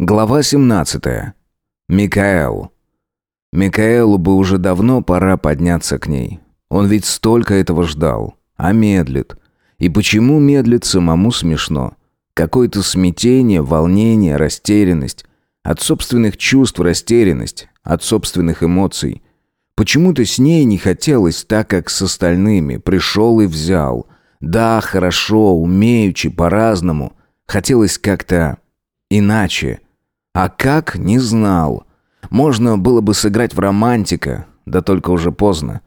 Глава 17. Микаэл. Микаэлу бы уже давно пора подняться к ней. Он ведь столько этого ждал, а медлит. И почему медлит, самому смешно. Какое-то смятение, волнение, растерянность. От собственных чувств растерянность, от собственных эмоций. Почему-то с ней не хотелось так, как с остальными. Пришел и взял. Да, хорошо, умеючи, по-разному. Хотелось как-то иначе. А как, не знал. Можно было бы сыграть в романтика, да только уже поздно.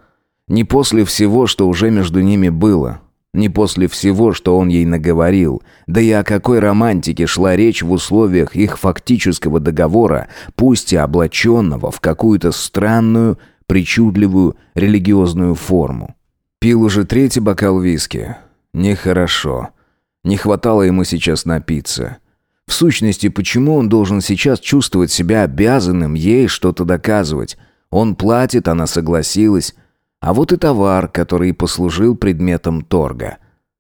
Не после всего, что уже между ними было. Не после всего, что он ей наговорил. Да и о какой романтике шла речь в условиях их фактического договора, пусть и облаченного в какую-то странную, причудливую религиозную форму. Пил уже третий бокал виски. Нехорошо. Не хватало ему сейчас напиться. В сущности, почему он должен сейчас чувствовать себя обязанным ей что-то доказывать? Он платит, она согласилась. А вот и товар, который послужил предметом торга.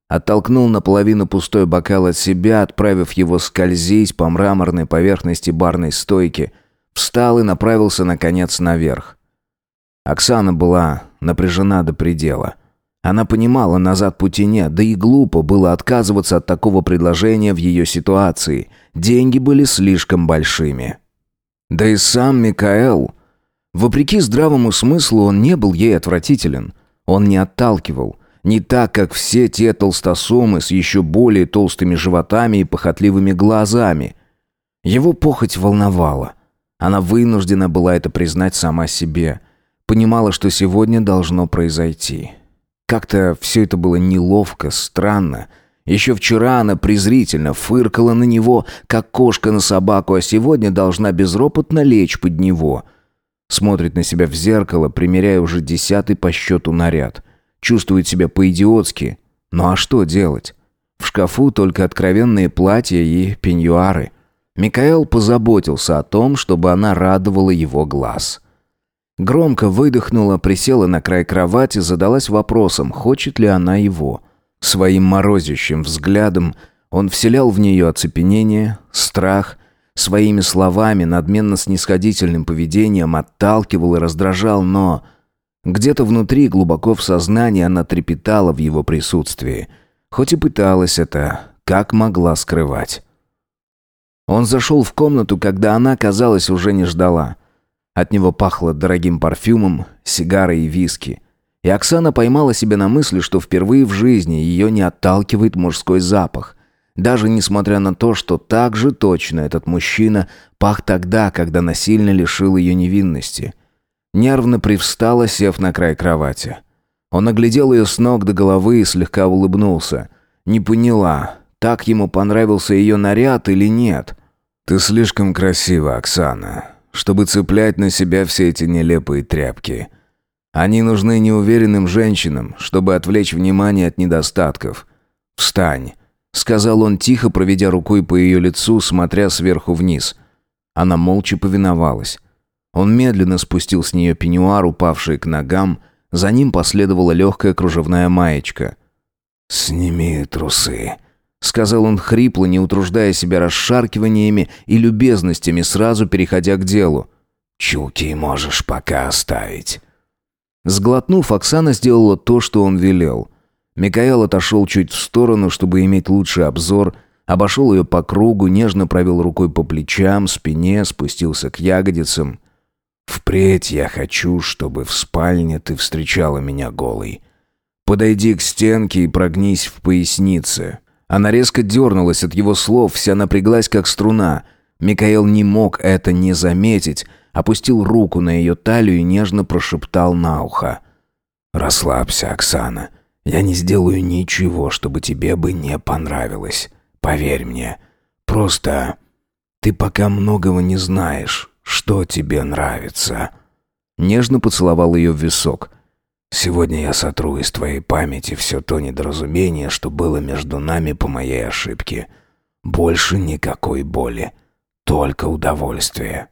Оттолкнул наполовину пустой бокал от себя, отправив его скользить по мраморной поверхности барной стойки. Встал и направился, наконец, наверх. Оксана была напряжена до предела. Она понимала, назад пути нет, да и глупо было отказываться от такого предложения в ее ситуации. Деньги были слишком большими. Да и сам Микаэл... Вопреки здравому смыслу он не был ей отвратителен. Он не отталкивал. Не так, как все те толстосумы с еще более толстыми животами и похотливыми глазами. Его похоть волновала. Она вынуждена была это признать сама себе. Понимала, что сегодня должно произойти. Как-то все это было неловко, странно. Еще вчера она презрительно фыркала на него, как кошка на собаку, а сегодня должна безропотно лечь под него. Смотрит на себя в зеркало, примеряя уже десятый по счету наряд. Чувствует себя по-идиотски. Ну а что делать? В шкафу только откровенные платья и пеньюары. Микаэл позаботился о том, чтобы она радовала его глаз. Громко выдохнула, присела на край кровати, задалась вопросом, хочет ли она его. Своим морозящим взглядом он вселял в нее оцепенение, страх, своими словами, надменно снисходительным поведением отталкивал и раздражал, но... Где-то внутри, глубоко в сознании, она трепетала в его присутствии. Хоть и пыталась это, как могла скрывать. Он зашел в комнату, когда она, казалось, уже не ждала. От него пахло дорогим парфюмом, сигарой и виски. И Оксана поймала себя на мысли, что впервые в жизни ее не отталкивает мужской запах. Даже несмотря на то, что так же точно этот мужчина пах тогда, когда насильно лишил ее невинности. Нервно привстала, сев на край кровати. Он оглядел ее с ног до головы и слегка улыбнулся. Не поняла, так ему понравился ее наряд или нет. «Ты слишком красива, Оксана чтобы цеплять на себя все эти нелепые тряпки. Они нужны неуверенным женщинам, чтобы отвлечь внимание от недостатков. «Встань», — сказал он тихо, проведя рукой по ее лицу, смотря сверху вниз. Она молча повиновалась. Он медленно спустил с нее пеньюар, упавший к ногам, за ним последовала легкая кружевная маечка. «Сними трусы», сказал он хрипло, не утруждая себя расшаркиваниями и любезностями, сразу переходя к делу. «Чулки можешь пока оставить». Сглотнув, Оксана сделала то, что он велел. Микаэл отошел чуть в сторону, чтобы иметь лучший обзор, обошел ее по кругу, нежно провел рукой по плечам, спине, спустился к ягодицам. «Впредь я хочу, чтобы в спальне ты встречала меня голой. Подойди к стенке и прогнись в пояснице. Она резко дернулась от его слов, вся напряглась, как струна. Микаэл не мог это не заметить, опустил руку на ее талию и нежно прошептал на ухо. «Расслабься, Оксана. Я не сделаю ничего, чтобы тебе бы не понравилось. Поверь мне. Просто ты пока многого не знаешь, что тебе нравится». Нежно поцеловал ее в висок – Сегодня я сотру из твоей памяти все то недоразумение, что было между нами по моей ошибке. Больше никакой боли, только удовольствие».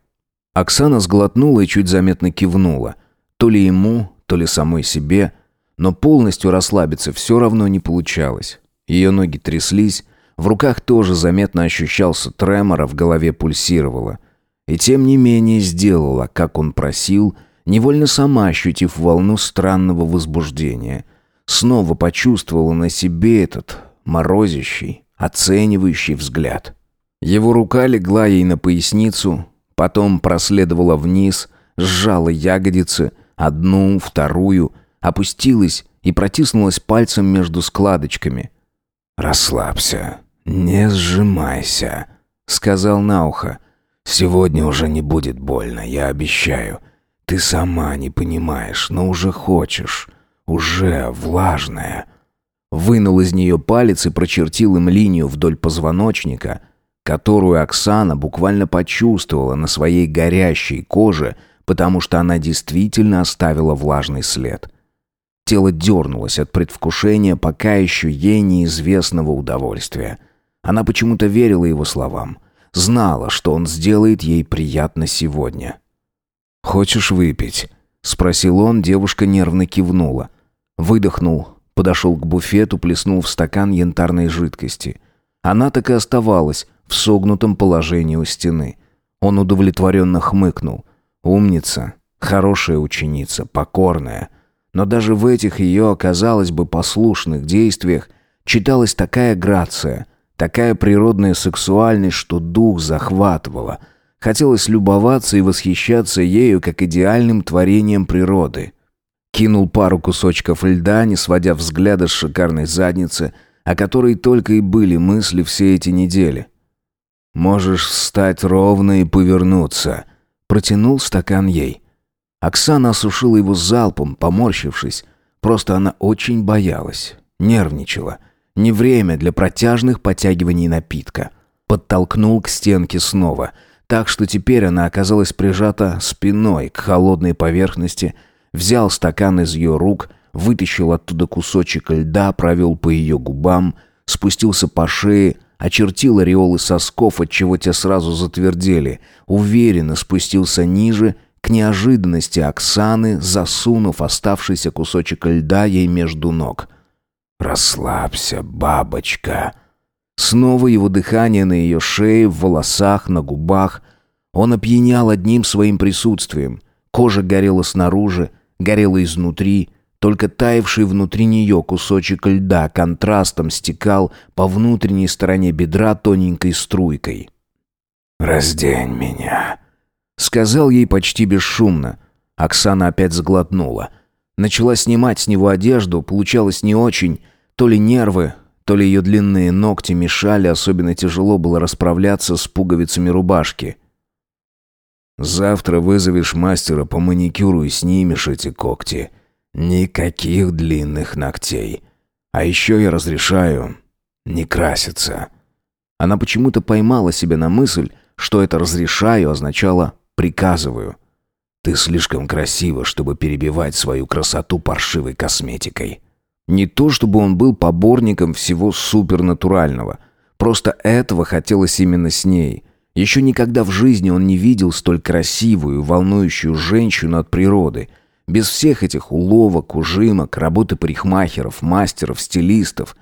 Оксана сглотнула и чуть заметно кивнула. То ли ему, то ли самой себе, но полностью расслабиться все равно не получалось. Ее ноги тряслись, В руках тоже заметно ощущался тремор, а в голове пульсировало. И тем не менее сделала, как он просил, невольно сама ощутив волну странного возбуждения. Снова почувствовала на себе этот морозящий, оценивающий взгляд. Его рука легла ей на поясницу, потом проследовала вниз, сжала ягодицы, одну, вторую, опустилась и протиснулась пальцем между складочками. «Расслабься, не сжимайся», — сказал на ухо. «Сегодня уже не будет больно, я обещаю. Ты сама не понимаешь, но уже хочешь. Уже влажная». Вынул из нее палец и прочертил им линию вдоль позвоночника, которую Оксана буквально почувствовала на своей горящей коже, потому что она действительно оставила влажный след. Тело дернулось от предвкушения пока еще ей неизвестного удовольствия. Она почему-то верила его словам. Знала, что он сделает ей приятно сегодня. «Хочешь выпить?» — спросил он, девушка нервно кивнула. Выдохнул, подошел к буфету, плеснул в стакан янтарной жидкости. Она так и оставалась в согнутом положении у стены. Он удовлетворенно хмыкнул. «Умница, хорошая ученица, покорная». Но даже в этих ее, казалось бы, послушных действиях читалась такая грация, такая природная сексуальность, что дух захватывала. Хотелось любоваться и восхищаться ею, как идеальным творением природы. Кинул пару кусочков льда, не сводя взгляда с шикарной задницы, о которой только и были мысли все эти недели. «Можешь встать ровно и повернуться», — протянул стакан ей. Оксана осушила его залпом, поморщившись. Просто она очень боялась, нервничала. Не время для протяжных подтягиваний напитка. Подтолкнул к стенке снова, так что теперь она оказалась прижата спиной к холодной поверхности, взял стакан из ее рук, вытащил оттуда кусочек льда, провел по ее губам, спустился по шее, очертил ореолы сосков, отчего те сразу затвердели, уверенно спустился ниже — к неожиданности Оксаны, засунув оставшийся кусочек льда ей между ног. «Расслабься, бабочка!» Снова его дыхание на ее шее, в волосах, на губах. Он опьянял одним своим присутствием. Кожа горела снаружи, горела изнутри. Только таявший внутри нее кусочек льда контрастом стекал по внутренней стороне бедра тоненькой струйкой. «Раздень меня!» Сказал ей почти бесшумно. Оксана опять сглотнула. Начала снимать с него одежду, получалось не очень. То ли нервы, то ли ее длинные ногти мешали, особенно тяжело было расправляться с пуговицами рубашки. «Завтра вызовешь мастера по маникюру и снимешь эти когти. Никаких длинных ногтей. А еще я разрешаю не краситься». Она почему-то поймала себя на мысль, что это «разрешаю» означало Приказываю. Ты слишком красива, чтобы перебивать свою красоту паршивой косметикой. Не то, чтобы он был поборником всего супернатурального. Просто этого хотелось именно с ней. Еще никогда в жизни он не видел столь красивую, волнующую женщину от природы. Без всех этих уловок, ужимок, работы парикмахеров, мастеров, стилистов.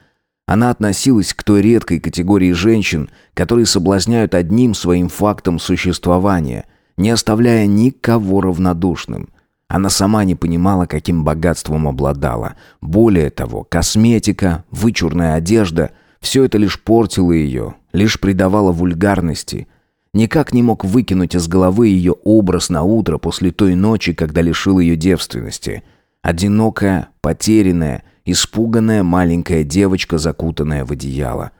Она относилась к той редкой категории женщин, которые соблазняют одним своим фактом существования – не оставляя никого равнодушным. Она сама не понимала, каким богатством обладала. Более того, косметика, вычурная одежда – все это лишь портило ее, лишь придавало вульгарности. Никак не мог выкинуть из головы ее образ на утро после той ночи, когда лишил ее девственности. Одинокая, потерянная, испуганная маленькая девочка, закутанная в одеяло.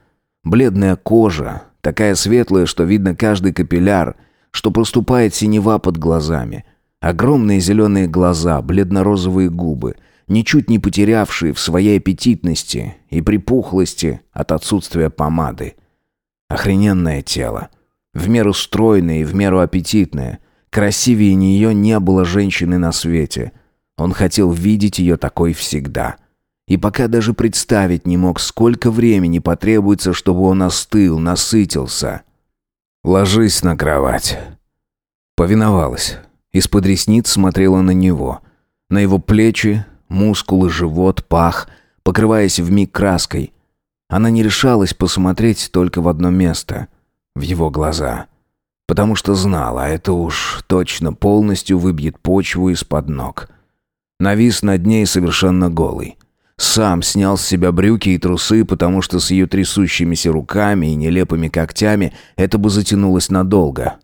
Бледная кожа, такая светлая, что видно каждый капилляр – что проступает синева под глазами. Огромные зеленые глаза, бледно-розовые губы, ничуть не потерявшие в своей аппетитности и припухлости от отсутствия помады. Охрененное тело. В меру стройное и в меру аппетитное. Красивее нее не было женщины на свете. Он хотел видеть ее такой всегда. И пока даже представить не мог, сколько времени потребуется, чтобы он остыл, насытился. «Ложись на кровать». Повиновалась. Из-под ресниц смотрела на него. На его плечи, мускулы, живот, пах, покрываясь вмиг краской. Она не решалась посмотреть только в одно место — в его глаза. Потому что знала, это уж точно полностью выбьет почву из-под ног. Навис над ней совершенно голый. Сам снял с себя брюки и трусы, потому что с ее трясущимися руками и нелепыми когтями это бы затянулось надолго.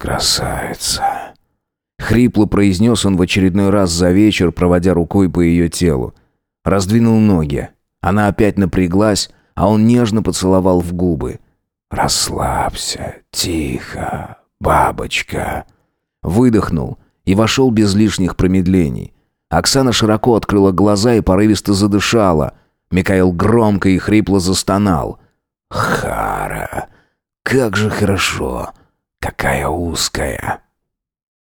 «Красавица!» Хрипло произнес он в очередной раз за вечер, проводя рукой по ее телу. Раздвинул ноги. Она опять напряглась, а он нежно поцеловал в губы. «Расслабься, тихо, бабочка». Выдохнул и вошел без лишних промедлений. Оксана широко открыла глаза и порывисто задышала. Микаэл громко и хрипло застонал. «Хара, как же хорошо! Какая узкая!»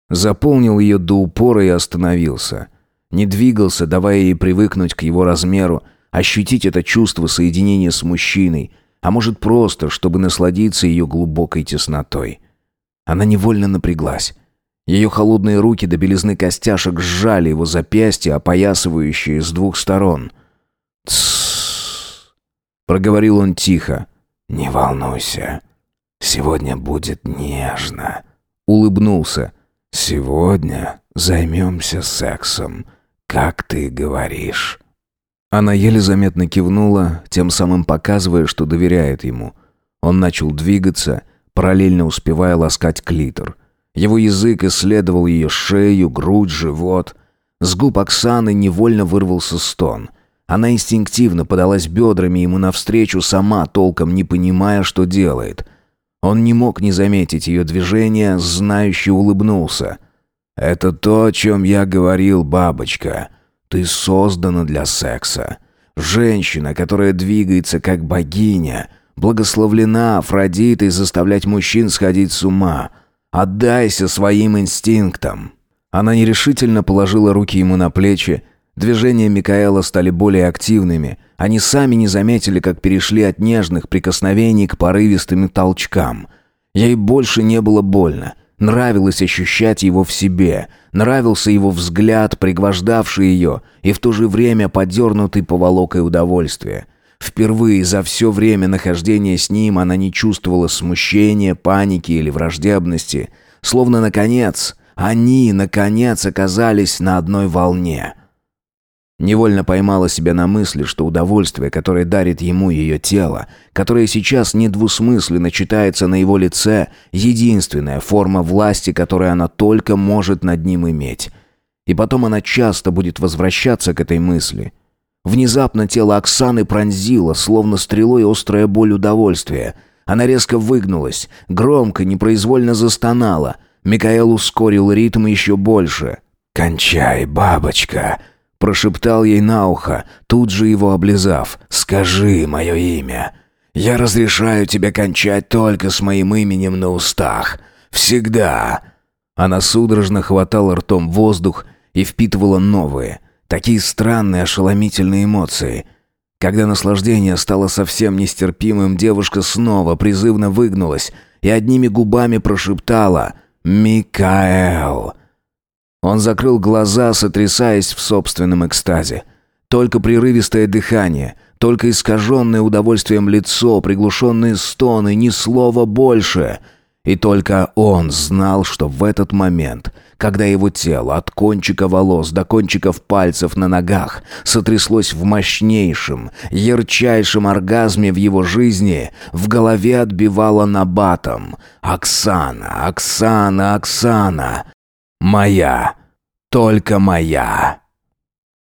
Заполнил ее до упора и остановился. Не двигался, давая ей привыкнуть к его размеру, ощутить это чувство соединения с мужчиной, а может просто, чтобы насладиться ее глубокой теснотой. Она невольно напряглась. Ее холодные руки до белизны костяшек сжали его запястья, опоясывающие с двух сторон. «Тссс», — проговорил он тихо. «Не волнуйся, сегодня будет нежно», — улыбнулся. «Сегодня займемся сексом, как ты говоришь». Она еле заметно кивнула, тем самым показывая, что доверяет ему. Он начал двигаться, параллельно успевая ласкать клитор — его язык исследовал ее шею, грудь, живот. С губ Оксаны невольно вырвался стон. Она инстинктивно подалась бедрами ему навстречу, сама толком не понимая, что делает. Он не мог не заметить ее движения, знающе улыбнулся. «Это то, о чем я говорил, бабочка. Ты создана для секса. Женщина, которая двигается как богиня, благословлена Афродитой заставлять мужчин сходить с ума». Отдайся своим инстинктам». Она нерешительно положила руки ему на плечи. Движения Микаэла стали более активными. Они сами не заметили, как перешли от нежных прикосновений к порывистым толчкам. Ей больше не было больно. Нравилось ощущать его в себе. Нравился его взгляд, пригвождавший ее, и в то же время подернутый поволокой удовольствия. Впервые за все время нахождения с ним она не чувствовала смущения, паники или враждебности. Словно, наконец, они, наконец, оказались на одной волне. Невольно поймала себя на мысли, что удовольствие, которое дарит ему ее тело, которое сейчас недвусмысленно читается на его лице, единственная форма власти, которую она только может над ним иметь. И потом она часто будет возвращаться к этой мысли – Внезапно тело Оксаны пронзило, словно стрелой острая боль удовольствия. Она резко выгнулась, громко, непроизвольно застонала. Микаэл ускорил ритм еще больше. «Кончай, бабочка!» Прошептал ей на ухо, тут же его облизав. «Скажи мое имя. Я разрешаю тебе кончать только с моим именем на устах. Всегда!» Она судорожно хватала ртом воздух и впитывала новые – Такие странные, ошеломительные эмоции. Когда наслаждение стало совсем нестерпимым, девушка снова призывно выгнулась и одними губами прошептала «Микаэл». Он закрыл глаза, сотрясаясь в собственном экстазе. Только прерывистое дыхание, только искаженное удовольствием лицо, приглушенные стоны, ни слова больше — и только он знал, что в этот момент, когда его тело от кончика волос до кончиков пальцев на ногах сотряслось в мощнейшем, ярчайшем оргазме в его жизни, в голове отбивало набатом «Оксана, Оксана, Оксана! Моя! Только моя!»